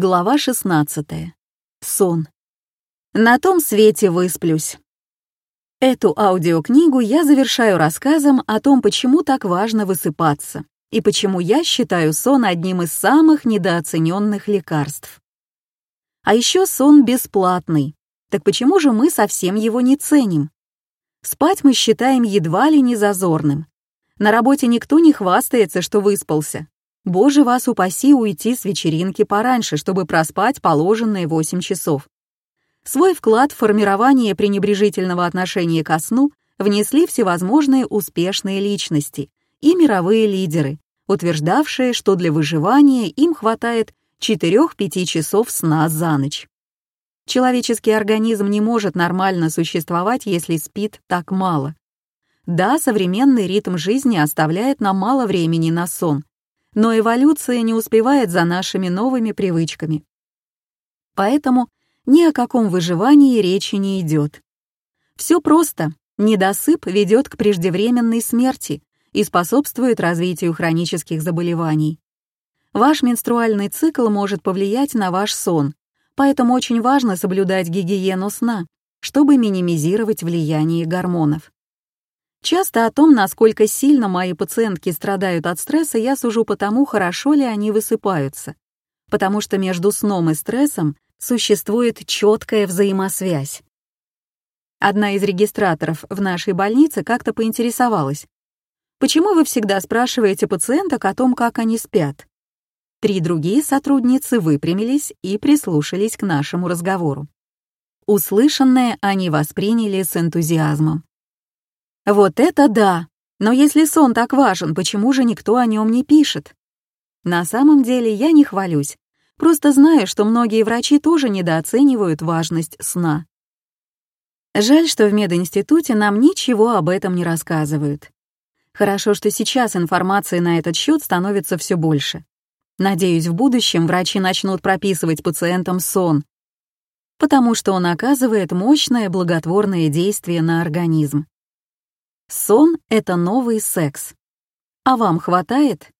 Глава 16. Сон. На том свете высплюсь. Эту аудиокнигу я завершаю рассказом о том, почему так важно высыпаться и почему я считаю сон одним из самых недооцененных лекарств. А еще сон бесплатный. Так почему же мы совсем его не ценим? Спать мы считаем едва ли не зазорным. На работе никто не хвастается, что выспался, Боже вас упаси уйти с вечеринки пораньше, чтобы проспать положенные 8 часов. Свой вклад в формирование пренебрежительного отношения ко сну внесли всевозможные успешные личности и мировые лидеры, утверждавшие, что для выживания им хватает 4-5 часов сна за ночь. Человеческий организм не может нормально существовать, если спит так мало. Да, современный ритм жизни оставляет нам мало времени на сон, но эволюция не успевает за нашими новыми привычками. Поэтому ни о каком выживании речи не идет. Все просто. Недосып ведет к преждевременной смерти и способствует развитию хронических заболеваний. Ваш менструальный цикл может повлиять на ваш сон, поэтому очень важно соблюдать гигиену сна, чтобы минимизировать влияние гормонов. Часто о том, насколько сильно мои пациентки страдают от стресса, я сужу по тому, хорошо ли они высыпаются. Потому что между сном и стрессом существует четкая взаимосвязь. Одна из регистраторов в нашей больнице как-то поинтересовалась, «Почему вы всегда спрашиваете пациенток о том, как они спят?» Три другие сотрудницы выпрямились и прислушались к нашему разговору. Услышанное они восприняли с энтузиазмом. Вот это да! Но если сон так важен, почему же никто о нем не пишет? На самом деле я не хвалюсь, просто знаю, что многие врачи тоже недооценивают важность сна. Жаль, что в мединституте нам ничего об этом не рассказывают. Хорошо, что сейчас информации на этот счет становится все больше. Надеюсь, в будущем врачи начнут прописывать пациентам сон, потому что он оказывает мощное благотворное действие на организм. Сон — это новый секс. А вам хватает?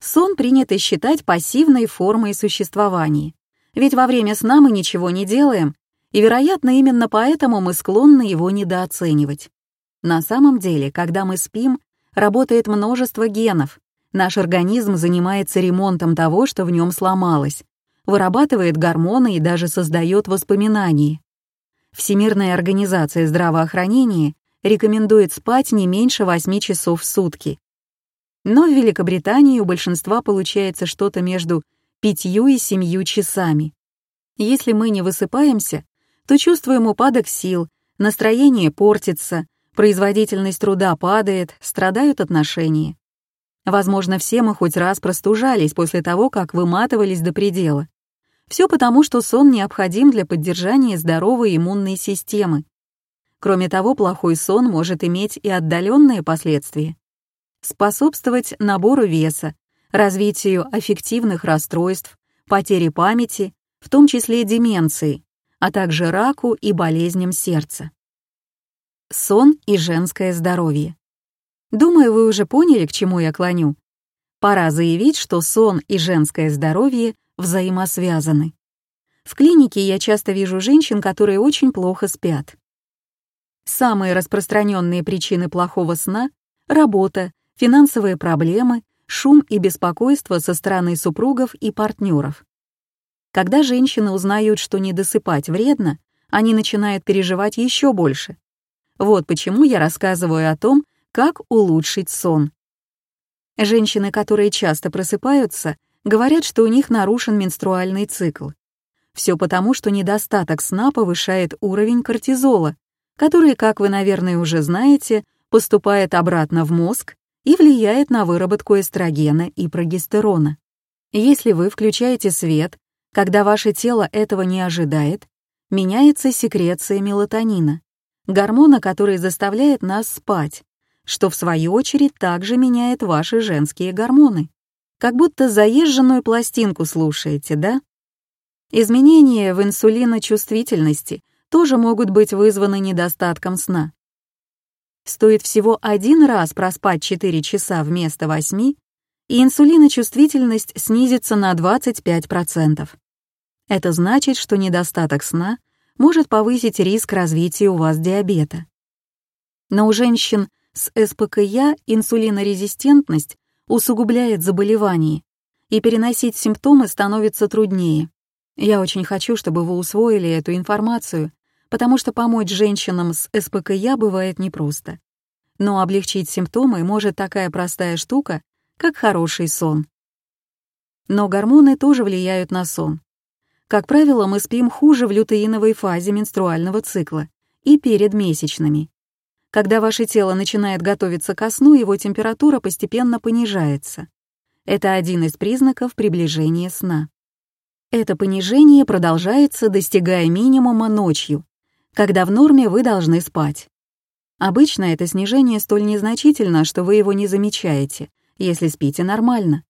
Сон принято считать пассивной формой существования. Ведь во время сна мы ничего не делаем, и, вероятно, именно поэтому мы склонны его недооценивать. На самом деле, когда мы спим, работает множество генов. Наш организм занимается ремонтом того, что в нем сломалось, вырабатывает гормоны и даже создает воспоминания. Всемирная организация здравоохранения рекомендует спать не меньше 8 часов в сутки. Но в Великобритании у большинства получается что-то между 5 и 7 часами. Если мы не высыпаемся, то чувствуем упадок сил, настроение портится, производительность труда падает, страдают отношения. Возможно, все мы хоть раз простужались после того, как выматывались до предела. Все потому, что сон необходим для поддержания здоровой иммунной системы. Кроме того, плохой сон может иметь и отдаленные последствия. Способствовать набору веса, развитию аффективных расстройств, потере памяти, в том числе деменции, а также раку и болезням сердца. Сон и женское здоровье. Думаю, вы уже поняли, к чему я клоню. Пора заявить, что сон и женское здоровье взаимосвязаны. В клинике я часто вижу женщин, которые очень плохо спят. Самые распространенные причины плохого сна — работа, финансовые проблемы, шум и беспокойство со стороны супругов и партнеров. Когда женщины узнают, что недосыпать вредно, они начинают переживать еще больше. Вот почему я рассказываю о том, как улучшить сон. Женщины, которые часто просыпаются, говорят, что у них нарушен менструальный цикл. Все потому, что недостаток сна повышает уровень кортизола, который, как вы, наверное, уже знаете, поступает обратно в мозг и влияет на выработку эстрогена и прогестерона. Если вы включаете свет, когда ваше тело этого не ожидает, меняется секреция мелатонина, гормона, который заставляет нас спать, что в свою очередь также меняет ваши женские гормоны. Как будто заезженную пластинку слушаете, да? Изменения в инсулиночувствительности — тоже могут быть вызваны недостатком сна. Стоит всего один раз проспать 4 часа вместо 8, и инсулиночувствительность снизится на 25%. Это значит, что недостаток сна может повысить риск развития у вас диабета. Но у женщин с СПКЯ инсулинорезистентность усугубляет заболевание, и переносить симптомы становится труднее. Я очень хочу, чтобы вы усвоили эту информацию, потому что помочь женщинам с СПКЯ бывает непросто. Но облегчить симптомы может такая простая штука, как хороший сон. Но гормоны тоже влияют на сон. Как правило, мы спим хуже в лютеиновой фазе менструального цикла и перед месячными. Когда ваше тело начинает готовиться ко сну, его температура постепенно понижается. Это один из признаков приближения сна. Это понижение продолжается, достигая минимума ночью, когда в норме вы должны спать. Обычно это снижение столь незначительно, что вы его не замечаете, если спите нормально.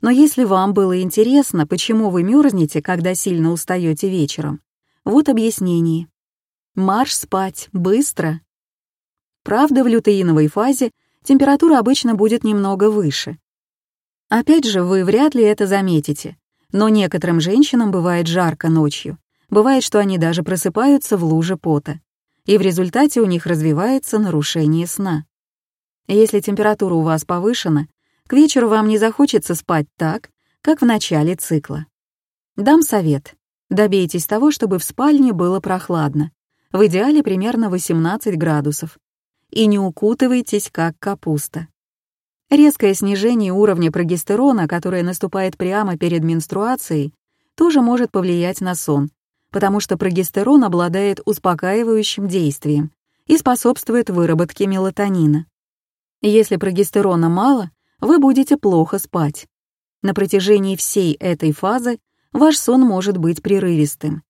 Но если вам было интересно, почему вы мерзнете, когда сильно устаете вечером, вот объяснение. Марш спать, быстро. Правда, в лютеиновой фазе температура обычно будет немного выше. Опять же, вы вряд ли это заметите, но некоторым женщинам бывает жарко ночью. Бывает, что они даже просыпаются в луже пота. И в результате у них развивается нарушение сна. Если температура у вас повышена, к вечеру вам не захочется спать так, как в начале цикла. Дам совет. Добейтесь того, чтобы в спальне было прохладно. В идеале примерно 18 градусов. И не укутывайтесь, как капуста. Резкое снижение уровня прогестерона, которое наступает прямо перед менструацией, тоже может повлиять на сон, потому что прогестерон обладает успокаивающим действием и способствует выработке мелатонина. Если прогестерона мало, вы будете плохо спать. На протяжении всей этой фазы ваш сон может быть прерывистым.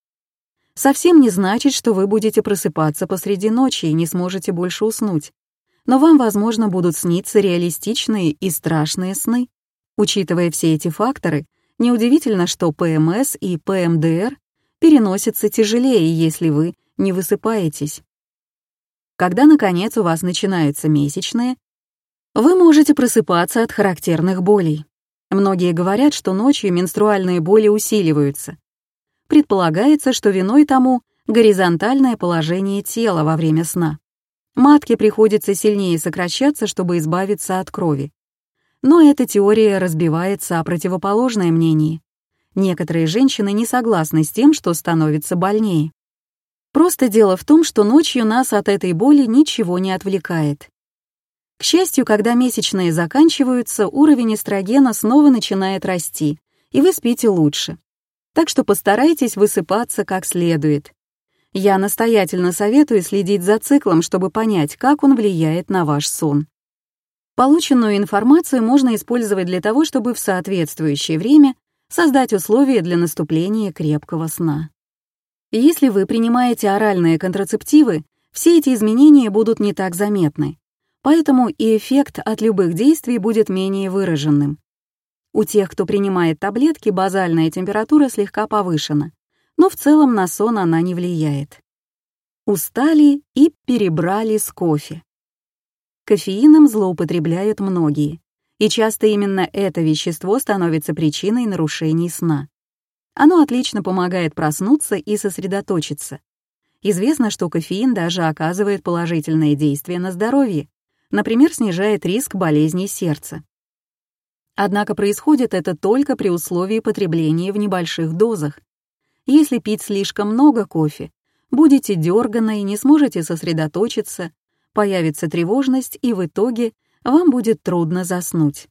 Совсем не значит, что вы будете просыпаться посреди ночи и не сможете больше уснуть но вам, возможно, будут сниться реалистичные и страшные сны. Учитывая все эти факторы, неудивительно, что ПМС и ПМДР переносятся тяжелее, если вы не высыпаетесь. Когда, наконец, у вас начинаются месячные, вы можете просыпаться от характерных болей. Многие говорят, что ночью менструальные боли усиливаются. Предполагается, что виной тому горизонтальное положение тела во время сна. Матке приходится сильнее сокращаться, чтобы избавиться от крови. Но эта теория разбивается о противоположное мнение. Некоторые женщины не согласны с тем, что становится больнее. Просто дело в том, что ночью нас от этой боли ничего не отвлекает. К счастью, когда месячные заканчиваются, уровень эстрогена снова начинает расти, и вы спите лучше. Так что постарайтесь высыпаться как следует. Я настоятельно советую следить за циклом, чтобы понять, как он влияет на ваш сон. Полученную информацию можно использовать для того, чтобы в соответствующее время создать условия для наступления крепкого сна. Если вы принимаете оральные контрацептивы, все эти изменения будут не так заметны, поэтому и эффект от любых действий будет менее выраженным. У тех, кто принимает таблетки, базальная температура слегка повышена, но в целом на сон она не влияет. Устали и перебрали с кофе. Кофеином злоупотребляют многие, и часто именно это вещество становится причиной нарушений сна. Оно отлично помогает проснуться и сосредоточиться. Известно, что кофеин даже оказывает положительное действие на здоровье, например, снижает риск болезней сердца. Однако происходит это только при условии потребления в небольших дозах, если пить слишком много кофе, будете дерганы и не сможете сосредоточиться, появится тревожность и в итоге вам будет трудно заснуть.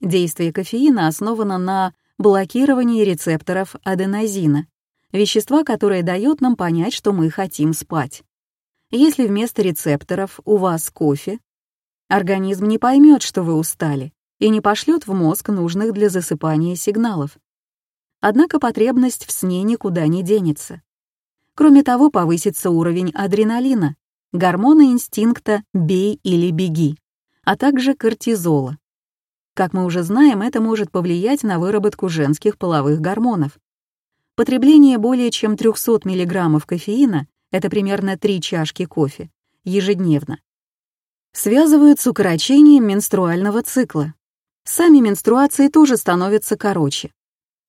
Действие кофеина основано на блокировании рецепторов аденозина, вещества, которое дает нам понять, что мы хотим спать. Если вместо рецепторов у вас кофе, организм не поймет, что вы устали, и не пошлет в мозг нужных для засыпания сигналов. Однако потребность в сне никуда не денется. Кроме того, повысится уровень адреналина, гормона инстинкта «бей или беги», а также кортизола. Как мы уже знаем, это может повлиять на выработку женских половых гормонов. Потребление более чем 300 мг кофеина, это примерно 3 чашки кофе, ежедневно, связывают с укорочением менструального цикла. Сами менструации тоже становятся короче,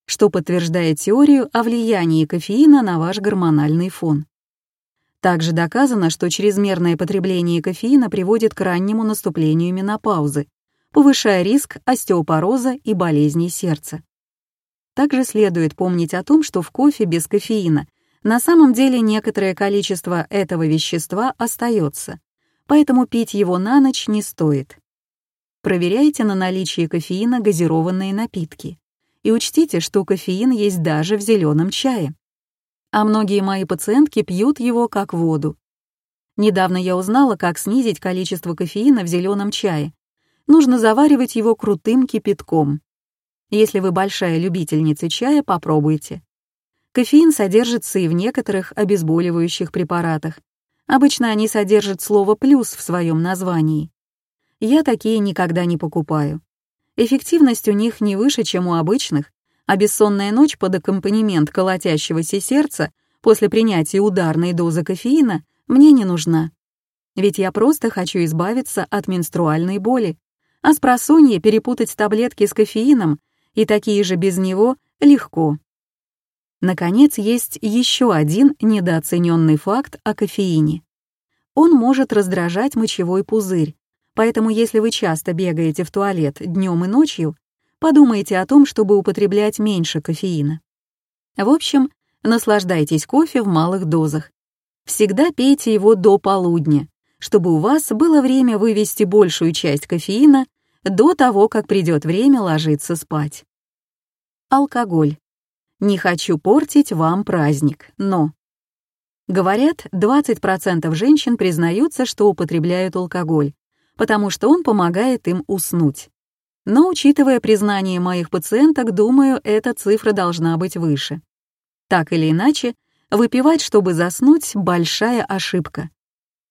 что подтверждает теорию о влиянии кофеина на ваш гормональный фон. Также доказано, что чрезмерное потребление кофеина приводит к раннему наступлению менопаузы, повышая риск остеопороза и болезней сердца. Также следует помнить о том, что в кофе без кофеина на самом деле некоторое количество этого вещества остается, поэтому пить его на ночь не стоит. Проверяйте на наличие кофеина газированные напитки. И учтите, что кофеин есть даже в зеленом чае а многие мои пациентки пьют его как воду. Недавно я узнала, как снизить количество кофеина в зеленом чае. Нужно заваривать его крутым кипятком. Если вы большая любительница чая, попробуйте. Кофеин содержится и в некоторых обезболивающих препаратах. Обычно они содержат слово «плюс» в своем названии. Я такие никогда не покупаю. Эффективность у них не выше, чем у обычных, а бессонная ночь под аккомпанемент колотящегося сердца после принятия ударной дозы кофеина мне не нужна. Ведь я просто хочу избавиться от менструальной боли, а с просонья перепутать таблетки с кофеином и такие же без него легко. Наконец, есть еще один недооцененный факт о кофеине. Он может раздражать мочевой пузырь, поэтому если вы часто бегаете в туалет днем и ночью, подумайте о том, чтобы употреблять меньше кофеина. В общем, наслаждайтесь кофе в малых дозах. Всегда пейте его до полудня, чтобы у вас было время вывести большую часть кофеина до того, как придет время ложиться спать. Алкоголь. Не хочу портить вам праздник, но... Говорят, 20% женщин признаются, что употребляют алкоголь, потому что он помогает им уснуть. Но, учитывая признание моих пациенток, думаю, эта цифра должна быть выше. Так или иначе, выпивать, чтобы заснуть, большая ошибка.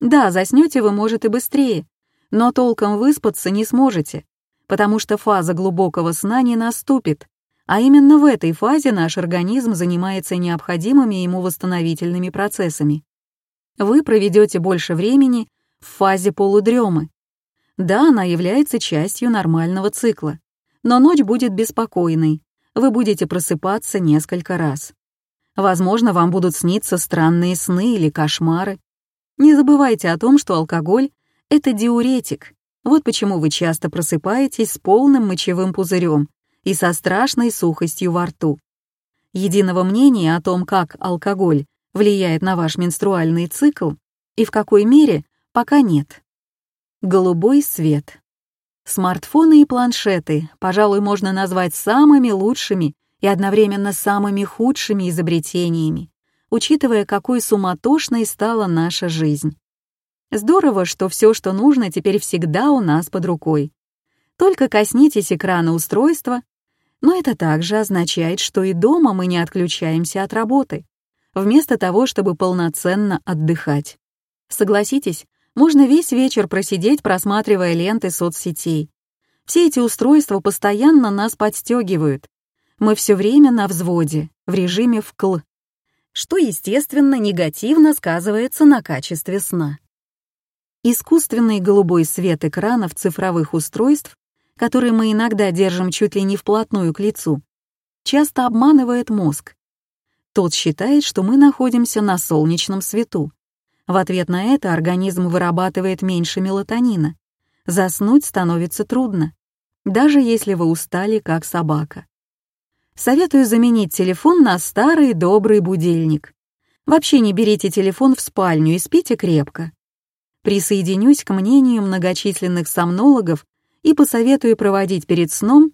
Да, заснете вы, может, и быстрее, но толком выспаться не сможете, потому что фаза глубокого сна не наступит, а именно в этой фазе наш организм занимается необходимыми ему восстановительными процессами. Вы проведете больше времени в фазе полудремы, да, она является частью нормального цикла, но ночь будет беспокойной, вы будете просыпаться несколько раз. Возможно, вам будут сниться странные сны или кошмары. Не забывайте о том, что алкоголь — это диуретик. Вот почему вы часто просыпаетесь с полным мочевым пузырем и со страшной сухостью во рту. Единого мнения о том, как алкоголь влияет на ваш менструальный цикл и в какой мере, пока нет. Голубой свет. Смартфоны и планшеты, пожалуй, можно назвать самыми лучшими и одновременно самыми худшими изобретениями, учитывая, какой суматошной стала наша жизнь. Здорово, что все, что нужно, теперь всегда у нас под рукой. Только коснитесь экрана устройства, но это также означает, что и дома мы не отключаемся от работы, вместо того, чтобы полноценно отдыхать. Согласитесь, можно весь вечер просидеть, просматривая ленты соцсетей. Все эти устройства постоянно нас подстегивают. Мы все время на взводе, в режиме вкл, что, естественно, негативно сказывается на качестве сна. Искусственный голубой свет экранов цифровых устройств, которые мы иногда держим чуть ли не вплотную к лицу, часто обманывает мозг. Тот считает, что мы находимся на солнечном свету, в ответ на это организм вырабатывает меньше мелатонина. Заснуть становится трудно, даже если вы устали, как собака. Советую заменить телефон на старый добрый будильник. Вообще не берите телефон в спальню и спите крепко. Присоединюсь к мнению многочисленных сомнологов и посоветую проводить перед сном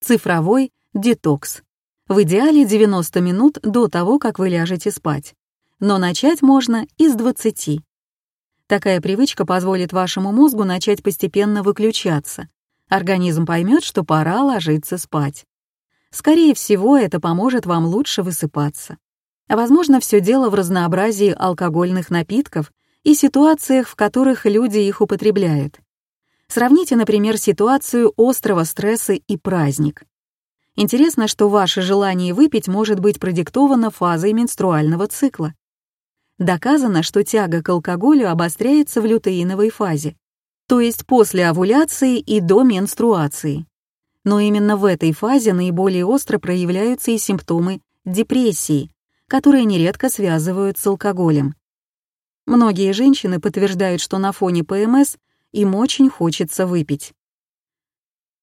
цифровой детокс. В идеале 90 минут до того, как вы ляжете спать но начать можно из 20. Такая привычка позволит вашему мозгу начать постепенно выключаться. Организм поймет, что пора ложиться спать. Скорее всего, это поможет вам лучше высыпаться. Возможно, все дело в разнообразии алкогольных напитков и ситуациях, в которых люди их употребляют. Сравните, например, ситуацию острого стресса и праздник. Интересно, что ваше желание выпить может быть продиктовано фазой менструального цикла. Доказано, что тяга к алкоголю обостряется в лютеиновой фазе, то есть после овуляции и до менструации. Но именно в этой фазе наиболее остро проявляются и симптомы депрессии, которые нередко связывают с алкоголем. Многие женщины подтверждают, что на фоне ПМС им очень хочется выпить.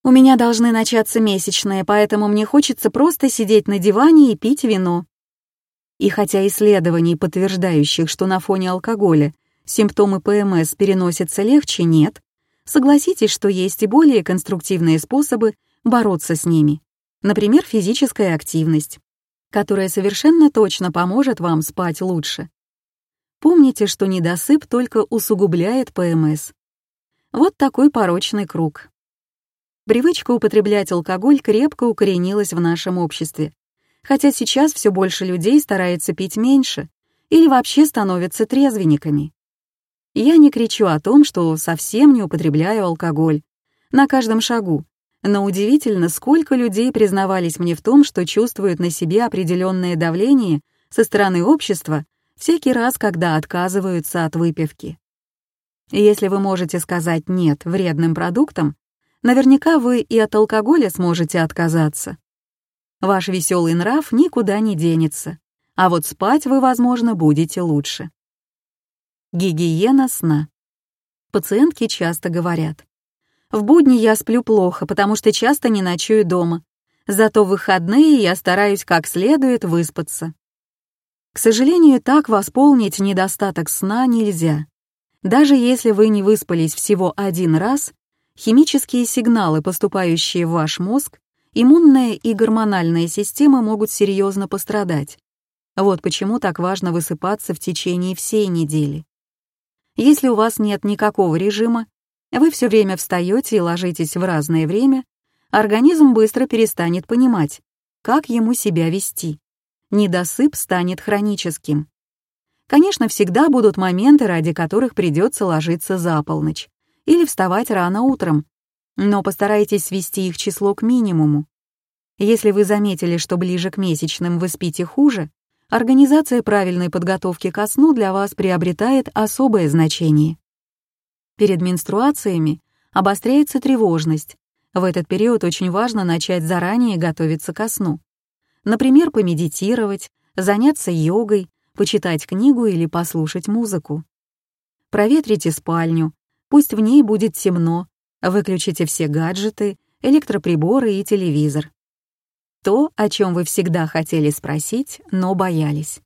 У меня должны начаться месячные, поэтому мне хочется просто сидеть на диване и пить вино. И хотя исследований, подтверждающих, что на фоне алкоголя симптомы ПМС переносятся легче, нет, согласитесь, что есть и более конструктивные способы бороться с ними. Например, физическая активность, которая совершенно точно поможет вам спать лучше. Помните, что недосып только усугубляет ПМС. Вот такой порочный круг. Привычка употреблять алкоголь крепко укоренилась в нашем обществе, хотя сейчас все больше людей старается пить меньше или вообще становятся трезвенниками. Я не кричу о том, что совсем не употребляю алкоголь. На каждом шагу. Но удивительно, сколько людей признавались мне в том, что чувствуют на себе определенное давление со стороны общества всякий раз, когда отказываются от выпивки. Если вы можете сказать «нет» вредным продуктам, наверняка вы и от алкоголя сможете отказаться. Ваш веселый нрав никуда не денется, а вот спать вы, возможно, будете лучше. Гигиена сна. Пациентки часто говорят. В будни я сплю плохо, потому что часто не ночую дома. Зато в выходные я стараюсь как следует выспаться. К сожалению, так восполнить недостаток сна нельзя. Даже если вы не выспались всего один раз, Химические сигналы, поступающие в ваш мозг, иммунная и гормональная системы могут серьезно пострадать. Вот почему так важно высыпаться в течение всей недели. Если у вас нет никакого режима, вы все время встаете и ложитесь в разное время, организм быстро перестанет понимать, как ему себя вести. Недосып станет хроническим. Конечно, всегда будут моменты, ради которых придется ложиться за полночь или вставать рано утром, но постарайтесь свести их число к минимуму. Если вы заметили, что ближе к месячным вы спите хуже, организация правильной подготовки ко сну для вас приобретает особое значение. Перед менструациями обостряется тревожность. В этот период очень важно начать заранее готовиться ко сну. Например, помедитировать, заняться йогой, почитать книгу или послушать музыку. Проветрите спальню, Пусть в ней будет темно, выключите все гаджеты, электроприборы и телевизор. То, о чем вы всегда хотели спросить, но боялись.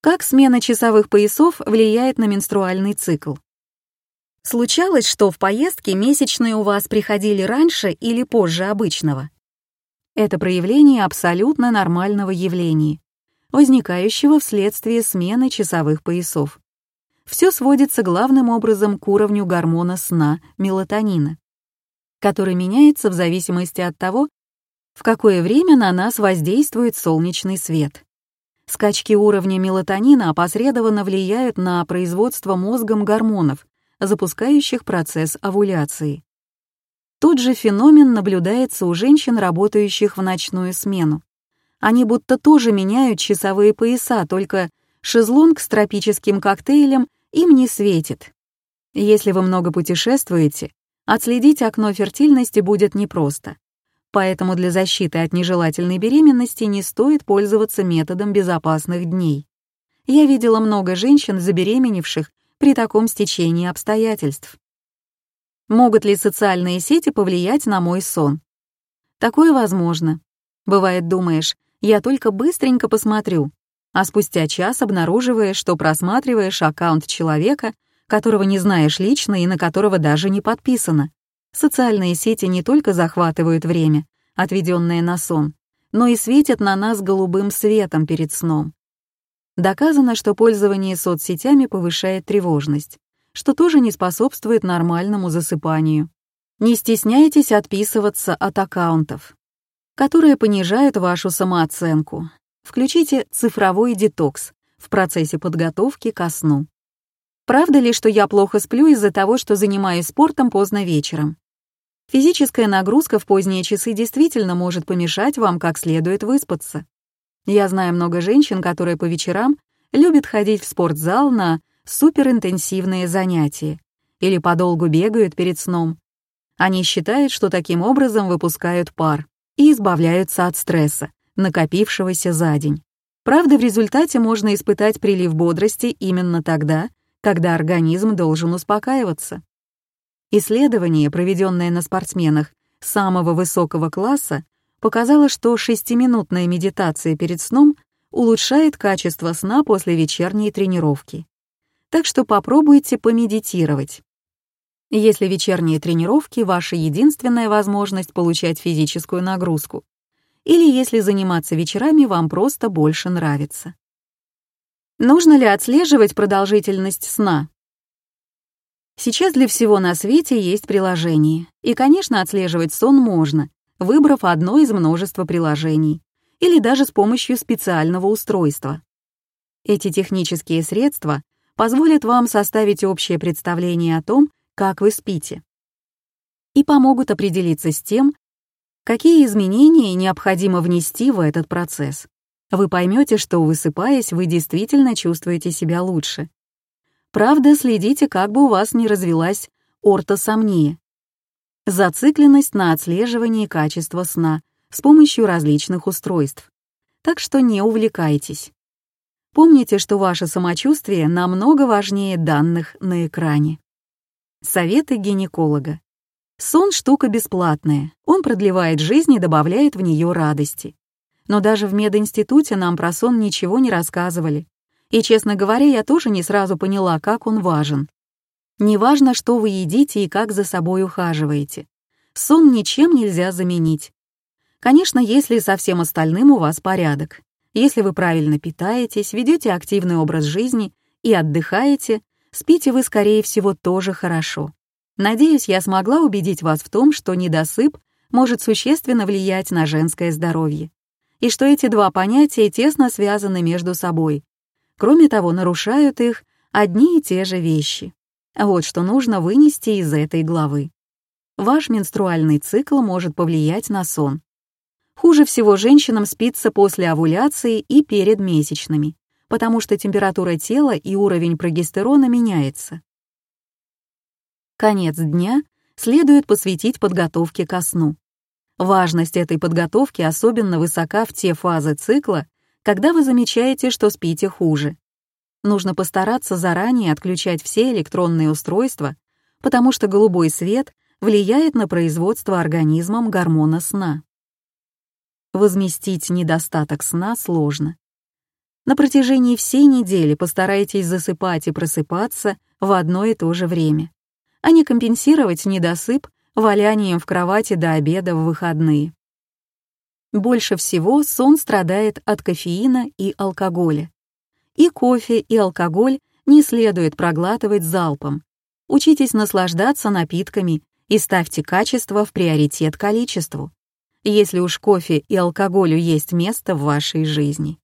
Как смена часовых поясов влияет на менструальный цикл? Случалось, что в поездке месячные у вас приходили раньше или позже обычного? Это проявление абсолютно нормального явления, возникающего вследствие смены часовых поясов все сводится главным образом к уровню гормона сна, мелатонина, который меняется в зависимости от того, в какое время на нас воздействует солнечный свет. Скачки уровня мелатонина опосредованно влияют на производство мозгом гормонов, запускающих процесс овуляции. Тот же феномен наблюдается у женщин, работающих в ночную смену. Они будто тоже меняют часовые пояса, только шезлонг с тропическим коктейлем им не светит. Если вы много путешествуете, отследить окно фертильности будет непросто. Поэтому для защиты от нежелательной беременности не стоит пользоваться методом безопасных дней. Я видела много женщин, забеременевших при таком стечении обстоятельств. Могут ли социальные сети повлиять на мой сон? Такое возможно. Бывает, думаешь, я только быстренько посмотрю, а спустя час обнаруживаешь, что просматриваешь аккаунт человека, которого не знаешь лично и на которого даже не подписано. Социальные сети не только захватывают время, отведенное на сон, но и светят на нас голубым светом перед сном. Доказано, что пользование соцсетями повышает тревожность, что тоже не способствует нормальному засыпанию. Не стесняйтесь отписываться от аккаунтов, которые понижают вашу самооценку, Включите цифровой детокс в процессе подготовки ко сну. Правда ли, что я плохо сплю из-за того, что занимаюсь спортом поздно вечером? Физическая нагрузка в поздние часы действительно может помешать вам как следует выспаться. Я знаю много женщин, которые по вечерам любят ходить в спортзал на суперинтенсивные занятия или подолгу бегают перед сном. Они считают, что таким образом выпускают пар и избавляются от стресса, накопившегося за день. Правда, в результате можно испытать прилив бодрости именно тогда, когда организм должен успокаиваться. Исследование, проведенное на спортсменах самого высокого класса, показало, что шестиминутная медитация перед сном улучшает качество сна после вечерней тренировки. Так что попробуйте помедитировать. Если вечерние тренировки — ваша единственная возможность получать физическую нагрузку, или если заниматься вечерами вам просто больше нравится. Нужно ли отслеживать продолжительность сна? Сейчас для всего на свете есть приложение, и, конечно, отслеживать сон можно, выбрав одно из множества приложений, или даже с помощью специального устройства. Эти технические средства позволят вам составить общее представление о том, как вы спите, и помогут определиться с тем, какие изменения необходимо внести в этот процесс. Вы поймете, что, высыпаясь, вы действительно чувствуете себя лучше. Правда, следите, как бы у вас не развилась ортосомния. Зацикленность на отслеживании качества сна с помощью различных устройств. Так что не увлекайтесь. Помните, что ваше самочувствие намного важнее данных на экране. Советы гинеколога. Сон — штука бесплатная, он продлевает жизнь и добавляет в нее радости. Но даже в мединституте нам про сон ничего не рассказывали. И, честно говоря, я тоже не сразу поняла, как он важен. Неважно, что вы едите и как за собой ухаживаете. Сон ничем нельзя заменить. Конечно, если со всем остальным у вас порядок. Если вы правильно питаетесь, ведете активный образ жизни и отдыхаете, спите вы, скорее всего, тоже хорошо. Надеюсь, я смогла убедить вас в том, что недосып может существенно влиять на женское здоровье, и что эти два понятия тесно связаны между собой. Кроме того, нарушают их одни и те же вещи. Вот что нужно вынести из этой главы. Ваш менструальный цикл может повлиять на сон. Хуже всего женщинам спится после овуляции и перед месячными потому что температура тела и уровень прогестерона меняется. Конец дня следует посвятить подготовке ко сну. Важность этой подготовки особенно высока в те фазы цикла, когда вы замечаете, что спите хуже. Нужно постараться заранее отключать все электронные устройства, потому что голубой свет влияет на производство организмом гормона сна. Возместить недостаток сна сложно. На протяжении всей недели постарайтесь засыпать и просыпаться в одно и то же время, а не компенсировать недосып валянием в кровати до обеда в выходные. Больше всего сон страдает от кофеина и алкоголя. И кофе, и алкоголь не следует проглатывать залпом. Учитесь наслаждаться напитками и ставьте качество в приоритет количеству, если уж кофе и алкоголю есть место в вашей жизни.